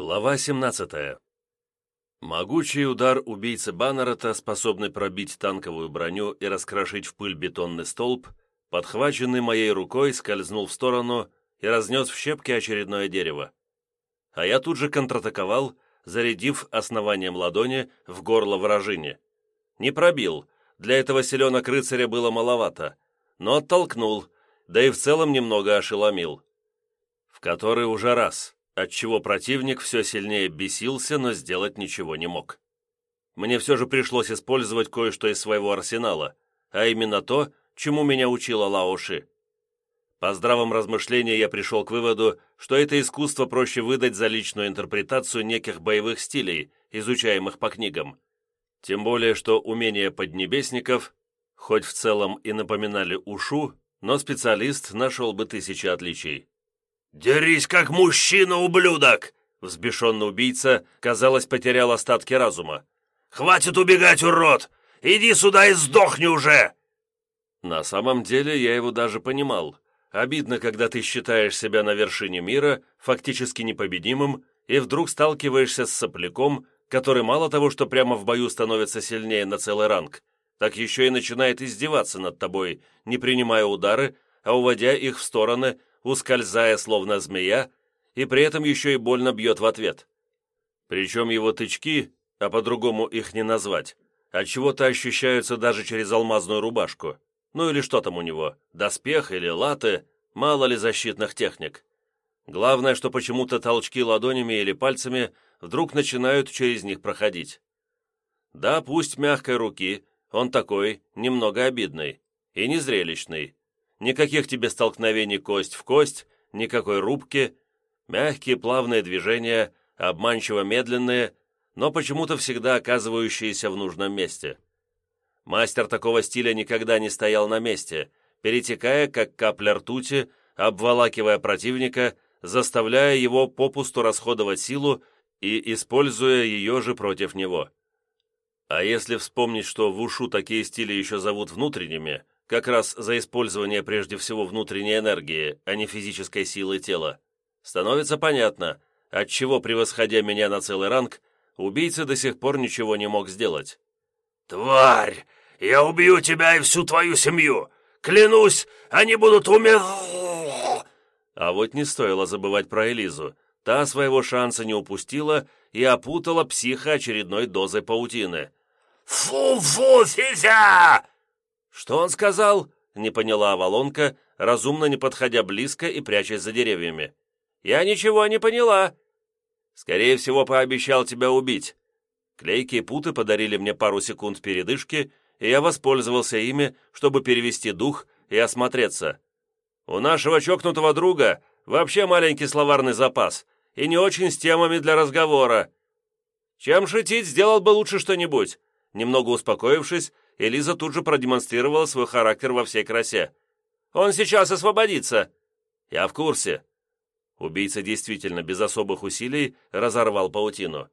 Глава 17. Могучий удар убийцы Баннерета, способный пробить танковую броню и раскрошить в пыль бетонный столб, подхваченный моей рукой, скользнул в сторону и разнес в щепки очередное дерево. А я тут же контратаковал, зарядив основанием ладони в горло вражине. Не пробил, для этого селенок рыцаря было маловато, но оттолкнул, да и в целом немного ошеломил. В который уже раз отчего противник все сильнее бесился, но сделать ничего не мог. Мне все же пришлось использовать кое-что из своего арсенала, а именно то, чему меня учила Лаоши. По здравом размышлении я пришел к выводу, что это искусство проще выдать за личную интерпретацию неких боевых стилей, изучаемых по книгам. Тем более, что умения поднебесников, хоть в целом и напоминали ушу, но специалист нашел бы тысячи отличий. «Дерись, как мужчина, ублюдок!» Взбешенный убийца, казалось, потерял остатки разума. «Хватит убегать, урод! Иди сюда и сдохни уже!» На самом деле я его даже понимал. Обидно, когда ты считаешь себя на вершине мира, фактически непобедимым, и вдруг сталкиваешься с сопляком, который мало того, что прямо в бою становится сильнее на целый ранг, так еще и начинает издеваться над тобой, не принимая удары, а уводя их в стороны, ускользая, словно змея, и при этом еще и больно бьет в ответ. Причем его тычки, а по-другому их не назвать, отчего-то ощущаются даже через алмазную рубашку. Ну или что там у него, доспех или латы, мало ли защитных техник. Главное, что почему-то толчки ладонями или пальцами вдруг начинают через них проходить. Да, пусть мягкой руки, он такой, немного обидный и незрелищный, Никаких тебе столкновений кость в кость, никакой рубки, мягкие плавные движения, обманчиво медленные, но почему-то всегда оказывающиеся в нужном месте. Мастер такого стиля никогда не стоял на месте, перетекая, как капля ртути, обволакивая противника, заставляя его попусту расходовать силу и используя ее же против него. А если вспомнить, что в ушу такие стили еще зовут внутренними, как раз за использование прежде всего внутренней энергии, а не физической силы тела, становится понятно, отчего, превосходя меня на целый ранг, убийца до сих пор ничего не мог сделать. «Тварь! Я убью тебя и всю твою семью! Клянусь, они будут умер...» А вот не стоило забывать про Элизу. Та своего шанса не упустила и опутала психа очередной дозой паутины. «Фу-фу, Физя!» «Что он сказал?» — не поняла Авалонка, разумно не подходя близко и прячась за деревьями. «Я ничего не поняла». «Скорее всего, пообещал тебя убить». Клейкие путы подарили мне пару секунд передышки, и я воспользовался ими, чтобы перевести дух и осмотреться. У нашего чокнутого друга вообще маленький словарный запас и не очень с темами для разговора. Чем шутить, сделал бы лучше что-нибудь. Немного успокоившись, Элиза тут же продемонстрировала свой характер во всей красе. «Он сейчас освободится!» «Я в курсе!» Убийца действительно без особых усилий разорвал паутину.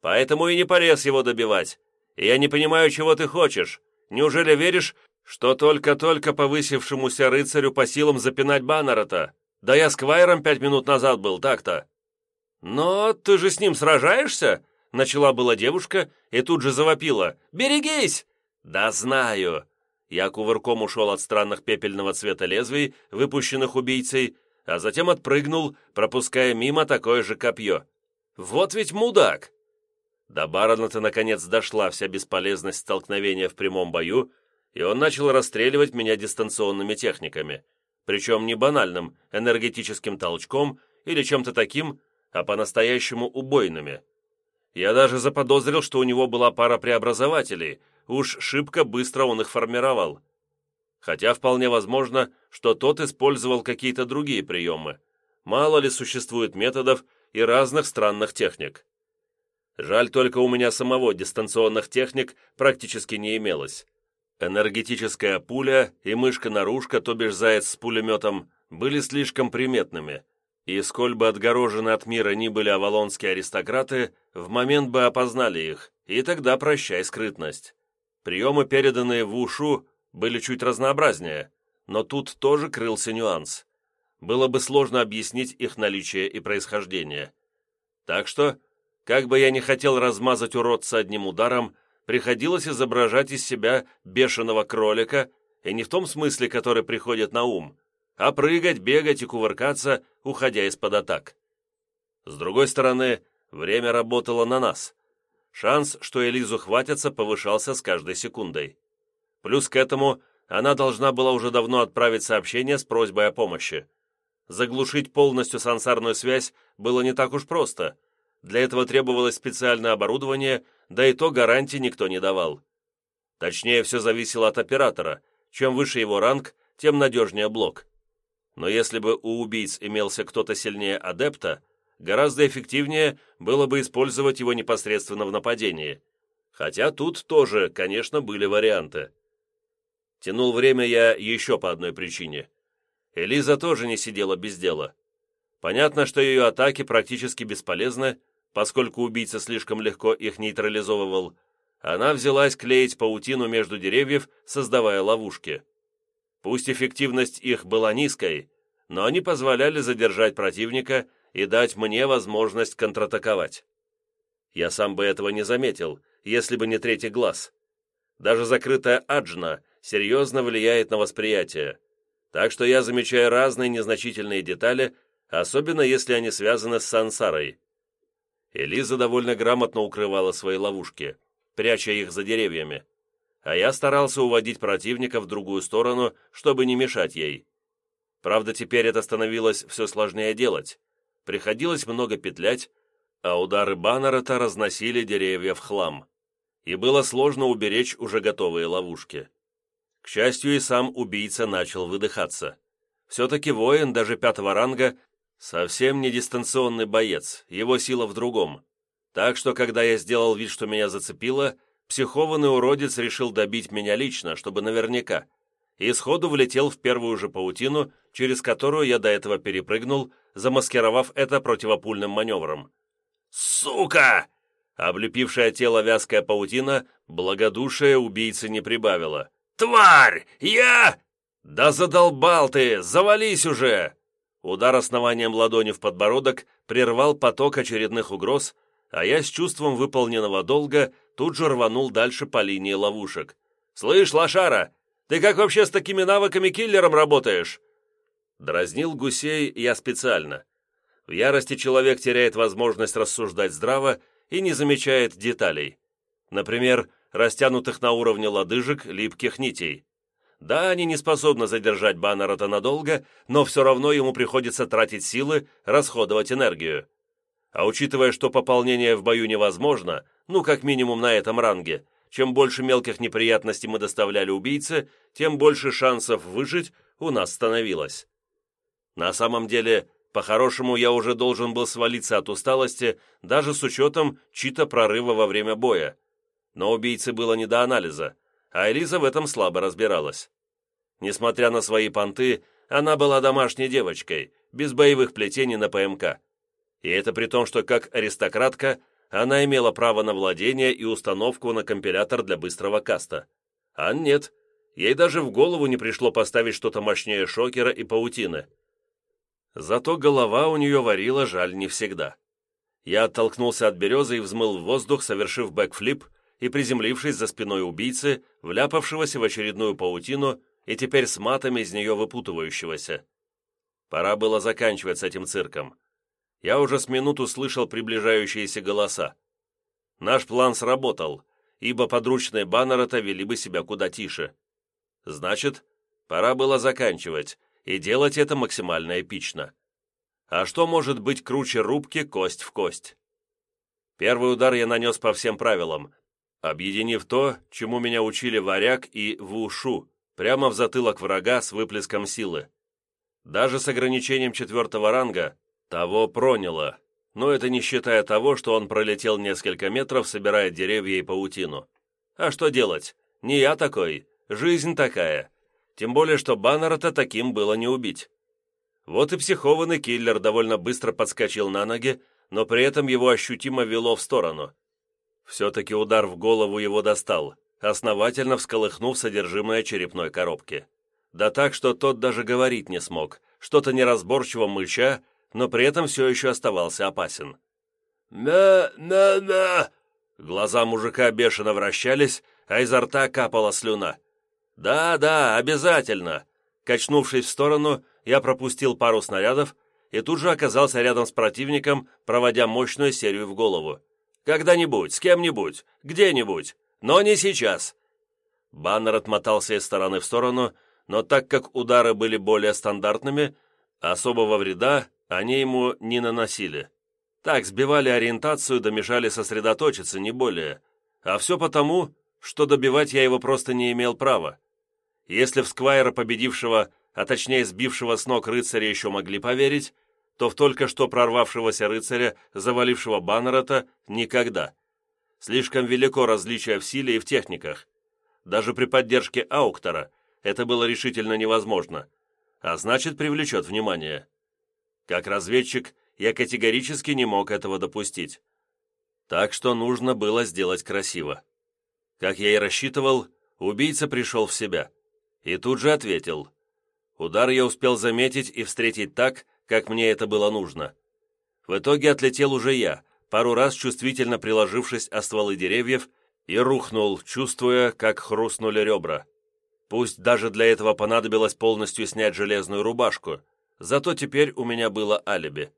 «Поэтому и не полез его добивать. И я не понимаю, чего ты хочешь. Неужели веришь, что только-только повысившемуся рыцарю по силам запинать Баннера-то? Да я с Квайром пять минут назад был, так-то!» «Но ты же с ним сражаешься?» Начала была девушка и тут же завопила. «Берегись! «Да знаю!» Я кувырком ушел от странных пепельного цвета лезвий, выпущенных убийцей, а затем отпрыгнул, пропуская мимо такое же копье. «Вот ведь мудак!» До барона-то наконец дошла вся бесполезность столкновения в прямом бою, и он начал расстреливать меня дистанционными техниками, причем не банальным энергетическим толчком или чем-то таким, а по-настоящему убойными. Я даже заподозрил, что у него была пара преобразователей — уж шибко быстро он их формировал. Хотя вполне возможно, что тот использовал какие-то другие приемы. Мало ли существует методов и разных странных техник. Жаль только у меня самого дистанционных техник практически не имелось. Энергетическая пуля и мышка-наружка, то бишь заяц с пулеметом, были слишком приметными, и сколь бы отгорожены от мира ни были авалонские аристократы, в момент бы опознали их, и тогда прощай скрытность. Приемы, переданные в ушу, были чуть разнообразнее, но тут тоже крылся нюанс. Было бы сложно объяснить их наличие и происхождение. Так что, как бы я ни хотел размазать уродца одним ударом, приходилось изображать из себя бешеного кролика, и не в том смысле, который приходит на ум, а прыгать, бегать и кувыркаться, уходя из-под атак. С другой стороны, время работало на нас. Шанс, что Элизу хватится, повышался с каждой секундой. Плюс к этому она должна была уже давно отправить сообщение с просьбой о помощи. Заглушить полностью сансарную связь было не так уж просто. Для этого требовалось специальное оборудование, да и то гарантии никто не давал. Точнее, все зависело от оператора. Чем выше его ранг, тем надежнее блок. Но если бы у убийц имелся кто-то сильнее адепта, гораздо эффективнее было бы использовать его непосредственно в нападении. Хотя тут тоже, конечно, были варианты. Тянул время я еще по одной причине. Элиза тоже не сидела без дела. Понятно, что ее атаки практически бесполезны, поскольку убийца слишком легко их нейтрализовывал. Она взялась клеить паутину между деревьев, создавая ловушки. Пусть эффективность их была низкой, но они позволяли задержать противника и дать мне возможность контратаковать. Я сам бы этого не заметил, если бы не третий глаз. Даже закрытая аджна серьезно влияет на восприятие, так что я замечаю разные незначительные детали, особенно если они связаны с сансарой. Элиза довольно грамотно укрывала свои ловушки, пряча их за деревьями, а я старался уводить противника в другую сторону, чтобы не мешать ей. Правда, теперь это становилось все сложнее делать. Приходилось много петлять, а удары баннера-то разносили деревья в хлам. И было сложно уберечь уже готовые ловушки. К счастью, и сам убийца начал выдыхаться. Все-таки воин, даже пятого ранга, совсем не дистанционный боец, его сила в другом. Так что, когда я сделал вид, что меня зацепило, психованный уродец решил добить меня лично, чтобы наверняка, и сходу влетел в первую же паутину, через которую я до этого перепрыгнул, замаскировав это противопульным маневром. «Сука!» Облепившая тело вязкая паутина, благодушие убийцы не прибавила. «Тварь! Я...» «Да задолбал ты! Завались уже!» Удар основанием ладони в подбородок прервал поток очередных угроз, а я с чувством выполненного долга тут же рванул дальше по линии ловушек. «Слышь, лошара, ты как вообще с такими навыками киллером работаешь?» Дразнил гусей я специально. В ярости человек теряет возможность рассуждать здраво и не замечает деталей. Например, растянутых на уровне лодыжек липких нитей. Да, они не способны задержать Баннерата надолго, но все равно ему приходится тратить силы, расходовать энергию. А учитывая, что пополнение в бою невозможно, ну, как минимум на этом ранге, чем больше мелких неприятностей мы доставляли убийце, тем больше шансов выжить у нас становилось. На самом деле, по-хорошему, я уже должен был свалиться от усталости, даже с учетом чьи-то прорыва во время боя но убийце было не до анализа, а Элиза в этом слабо разбиралась. Несмотря на свои понты, она была домашней девочкой, без боевых плетений на ПМК. И это при том, что как аристократка она имела право на владение и установку на компилятор для быстрого каста. А нет, ей даже в голову не пришло поставить что-то мощнее шокера и паутины. Зато голова у нее варила, жаль, не всегда. Я оттолкнулся от березы и взмыл в воздух, совершив бэкфлип, и приземлившись за спиной убийцы, вляпавшегося в очередную паутину и теперь с матами из нее выпутывающегося. Пора было заканчивать с этим цирком. Я уже с минуту слышал приближающиеся голоса. Наш план сработал, ибо подручные баннера-то вели бы себя куда тише. Значит, пора было заканчивать, и делать это максимально эпично. А что может быть круче рубки кость в кость? Первый удар я нанес по всем правилам, объединив то, чему меня учили варяг и вушу, прямо в затылок врага с выплеском силы. Даже с ограничением четвертого ранга того проняло, но это не считая того, что он пролетел несколько метров, собирая деревья и паутину. А что делать? Не я такой, жизнь такая. Тем более, что Баннера-то таким было не убить. Вот и психованный киллер довольно быстро подскочил на ноги, но при этом его ощутимо вело в сторону – все-таки удар в голову его достал, основательно всколыхнув содержимое черепной коробки. Да так, что тот даже говорить не смог, что-то неразборчиво мыча, но при этом все еще оставался опасен. «На-на-на!» Глаза мужика бешено вращались, а изо рта капала слюна. «Да-да, обязательно!» Качнувшись в сторону, я пропустил пару снарядов и тут же оказался рядом с противником, проводя мощную серию в голову. «Когда-нибудь, с кем-нибудь, где-нибудь, но не сейчас!» Баннер отмотался из стороны в сторону, но так как удары были более стандартными, особого вреда они ему не наносили. Так, сбивали ориентацию да мешали сосредоточиться, не более. А все потому, что добивать я его просто не имел права. Если в Сквайра победившего, а точнее сбившего с ног рыцаря еще могли поверить, то в только что прорвавшегося рыцаря, завалившего Баннерета, никогда. Слишком велико различие в силе и в техниках. Даже при поддержке Ауктора это было решительно невозможно, а значит привлечет внимание. Как разведчик, я категорически не мог этого допустить. Так что нужно было сделать красиво. Как я и рассчитывал, убийца пришел в себя. И тут же ответил. Удар я успел заметить и встретить так, как мне это было нужно. В итоге отлетел уже я, пару раз чувствительно приложившись о стволы деревьев, и рухнул, чувствуя, как хрустнули ребра. Пусть даже для этого понадобилось полностью снять железную рубашку, зато теперь у меня было алиби.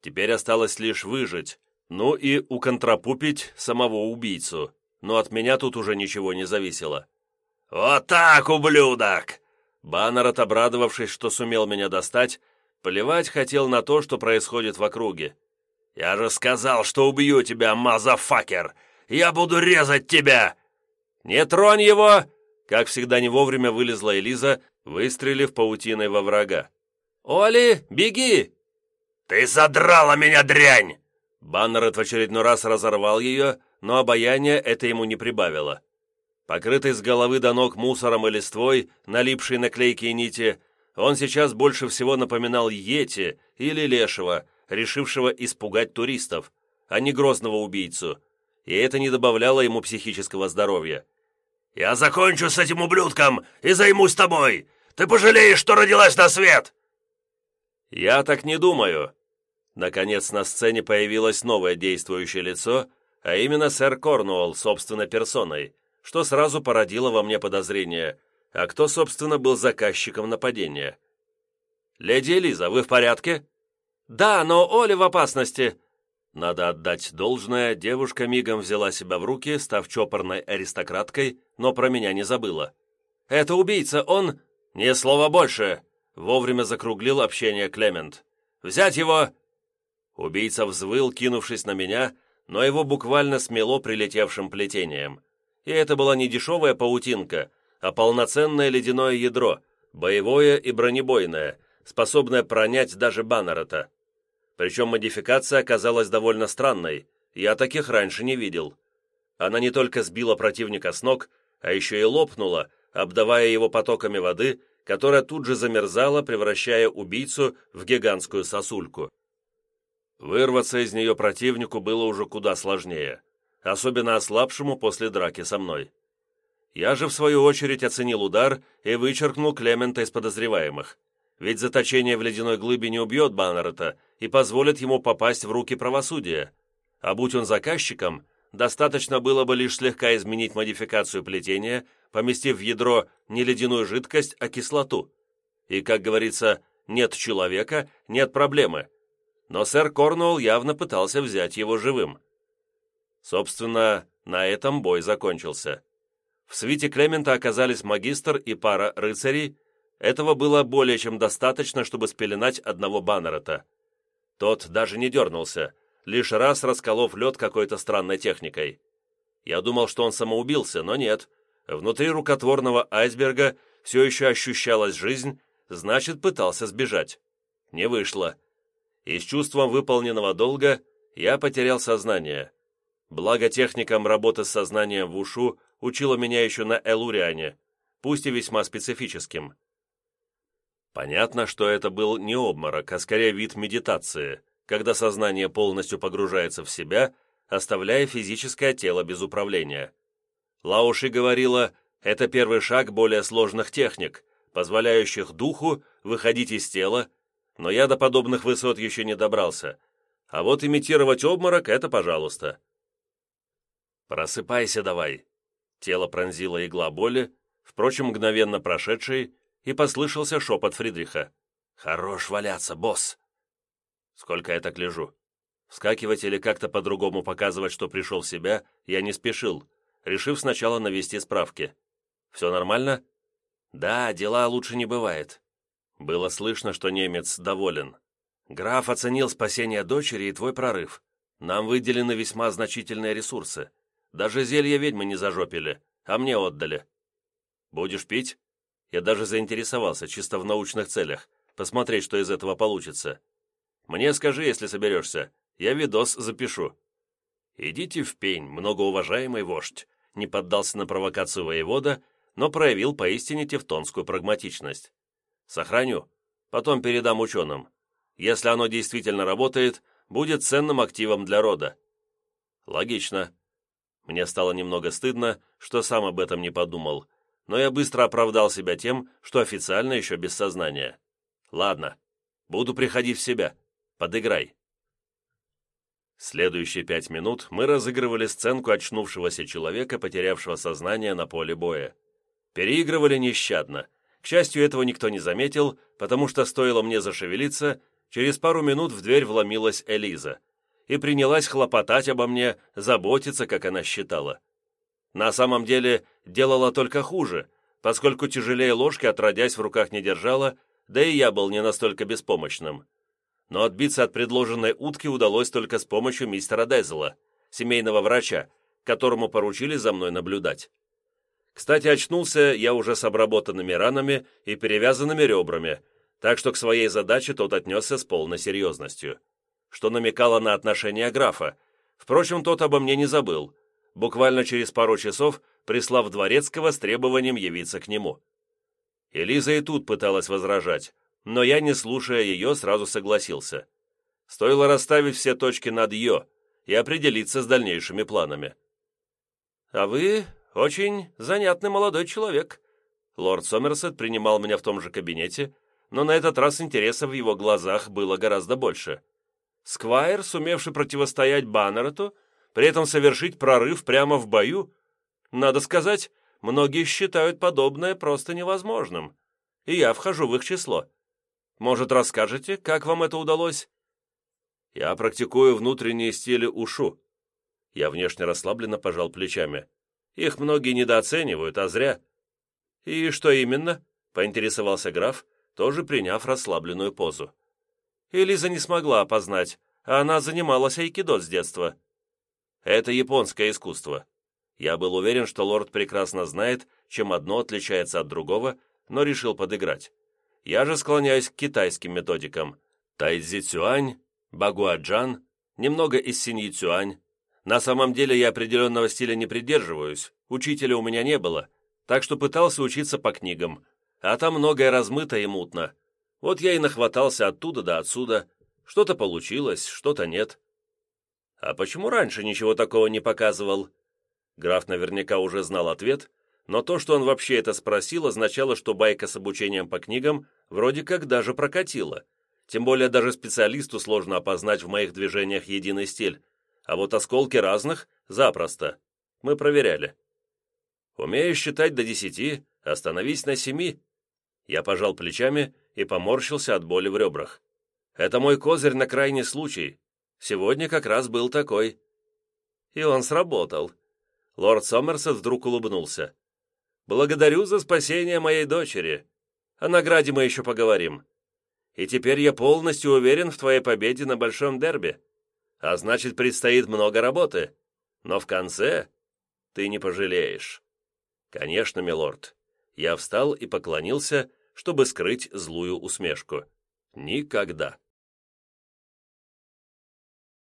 Теперь осталось лишь выжить, ну и уконтрапупить самого убийцу, но от меня тут уже ничего не зависело. «Вот так, ублюдок!» Баннер, обрадовавшись, что сумел меня достать, плевать хотел на то, что происходит в округе. «Я же сказал, что убью тебя, мазафакер! Я буду резать тебя!» «Не тронь его!» Как всегда не вовремя вылезла Элиза, выстрелив паутиной во врага. «Оли, беги!» «Ты задрала меня, дрянь!» Баннерет в очередной раз разорвал ее, но обаяние это ему не прибавило. Покрытый с головы до ног мусором и листвой, налипший на клейкие нити, он сейчас больше всего напоминал Йети или Лешего, решившего испугать туристов, а не грозного убийцу, и это не добавляло ему психического здоровья. «Я закончу с этим ублюдком и займусь тобой! Ты пожалеешь, что родилась на свет!» «Я так не думаю!» Наконец на сцене появилось новое действующее лицо, а именно сэр Корнуолл собственной персоной, что сразу породило во мне подозрение, а кто, собственно, был заказчиком нападения. «Леди Элиза, вы в порядке?» «Да, но Оля в опасности!» Надо отдать должное, девушка мигом взяла себя в руки, став чопорной аристократкой, но про меня не забыла. «Это убийца, он...» «Ни слова больше!» Вовремя закруглил общение Клемент. «Взять его!» Убийца взвыл, кинувшись на меня, но его буквально смело прилетевшим плетением и это была не дешевая паутинка, а полноценное ледяное ядро, боевое и бронебойное, способное пронять даже Баннерета. Причем модификация оказалась довольно странной, я таких раньше не видел. Она не только сбила противника с ног, а еще и лопнула, обдавая его потоками воды, которая тут же замерзала, превращая убийцу в гигантскую сосульку. Вырваться из нее противнику было уже куда сложнее особенно ослабшему после драки со мной. Я же, в свою очередь, оценил удар и вычеркнул Клемента из подозреваемых. Ведь заточение в ледяной глыбе не убьет Баннерета и позволит ему попасть в руки правосудия. А будь он заказчиком, достаточно было бы лишь слегка изменить модификацию плетения, поместив в ядро не ледяную жидкость, а кислоту. И, как говорится, нет человека, нет проблемы. Но сэр Корнуолл явно пытался взять его живым. Собственно, на этом бой закончился. В свите Клемента оказались магистр и пара рыцарей. Этого было более чем достаточно, чтобы спеленать одного Баннерета. Тот даже не дернулся, лишь раз расколов лед какой-то странной техникой. Я думал, что он самоубился, но нет. Внутри рукотворного айсберга все еще ощущалась жизнь, значит, пытался сбежать. Не вышло. И с чувством выполненного долга я потерял сознание. Благо техникам работы с сознанием в ушу учила меня еще на Элуриане, пусть и весьма специфическим. Понятно, что это был не обморок, а скорее вид медитации, когда сознание полностью погружается в себя, оставляя физическое тело без управления. Лауши говорила, это первый шаг более сложных техник, позволяющих духу выходить из тела, но я до подобных высот еще не добрался, А вот имитировать обморок — это пожалуйста. «Просыпайся давай!» Тело пронзило игла боли, впрочем, мгновенно прошедшей, и послышался шепот Фридриха. «Хорош валяться, босс!» Сколько я так лежу? Вскакивать или как-то по-другому показывать, что пришел в себя, я не спешил, решив сначала навести справки. «Все нормально?» «Да, дела лучше не бывает». Было слышно, что немец доволен. «Граф оценил спасение дочери и твой прорыв. Нам выделены весьма значительные ресурсы. Даже зелье ведьмы не зажопили, а мне отдали. Будешь пить?» Я даже заинтересовался, чисто в научных целях, посмотреть, что из этого получится. «Мне скажи, если соберешься. Я видос запишу». «Идите в пень, многоуважаемый вождь», не поддался на провокацию воевода, но проявил поистине тевтонскую прагматичность. «Сохраню. Потом передам ученым. Если оно действительно работает, будет ценным активом для рода». «Логично». Мне стало немного стыдно, что сам об этом не подумал, но я быстро оправдал себя тем, что официально еще без сознания. «Ладно, буду приходить в себя. Подыграй». Следующие пять минут мы разыгрывали сценку очнувшегося человека, потерявшего сознание на поле боя. Переигрывали нещадно. К счастью, этого никто не заметил, потому что стоило мне зашевелиться, через пару минут в дверь вломилась Элиза и принялась хлопотать обо мне, заботиться, как она считала. На самом деле, делала только хуже, поскольку тяжелее ложки отродясь в руках не держала, да и я был не настолько беспомощным но отбиться от предложенной утки удалось только с помощью мистера Дезела, семейного врача, которому поручили за мной наблюдать. Кстати, очнулся я уже с обработанными ранами и перевязанными ребрами, так что к своей задаче тот отнесся с полной серьезностью, что намекало на отношение графа. Впрочем, тот обо мне не забыл, буквально через пару часов прислав Дворецкого с требованием явиться к нему. Элиза и тут пыталась возражать, но я, не слушая ее, сразу согласился. Стоило расставить все точки над «ё» и определиться с дальнейшими планами. «А вы очень занятный молодой человек». Лорд Сомерсет принимал меня в том же кабинете, но на этот раз интереса в его глазах было гораздо больше. Сквайр, сумевший противостоять Баннерту, при этом совершить прорыв прямо в бою, надо сказать, многие считают подобное просто невозможным, и я вхожу в их число. Может, расскажете, как вам это удалось?» «Я практикую внутренние стили ушу». Я внешне расслабленно пожал плечами. «Их многие недооценивают, а зря». «И что именно?» — поинтересовался граф, тоже приняв расслабленную позу. Элиза не смогла опознать, а она занималась айкидо с детства. Это японское искусство. Я был уверен, что лорд прекрасно знает, чем одно отличается от другого, но решил подыграть. Я же склоняюсь к китайским методикам. Тайцзи Цюань, Багуаджан, немного из Синьи Цюань. На самом деле я определенного стиля не придерживаюсь, учителя у меня не было, так что пытался учиться по книгам, а там многое размыто и мутно. Вот я и нахватался оттуда до отсюда. Что-то получилось, что-то нет. А почему раньше ничего такого не показывал? Граф наверняка уже знал ответ, но то, что он вообще это спросил, означало, что байка с обучением по книгам вроде как даже прокатила. Тем более даже специалисту сложно опознать в моих движениях единый стиль, а вот осколки разных – запросто. Мы проверяли. Умеешь считать до десяти, остановись на семи. Я пожал плечами и поморщился от боли в ребрах. Это мой козырь на крайний случай. Сегодня как раз был такой. И он сработал. Лорд Сомерсет вдруг улыбнулся. Благодарю за спасение моей дочери. О награде мы еще поговорим. И теперь я полностью уверен в твоей победе на большом дерби. А значит, предстоит много работы. Но в конце ты не пожалеешь. Конечно, милорд. Я встал и поклонился, чтобы скрыть злую усмешку. Никогда.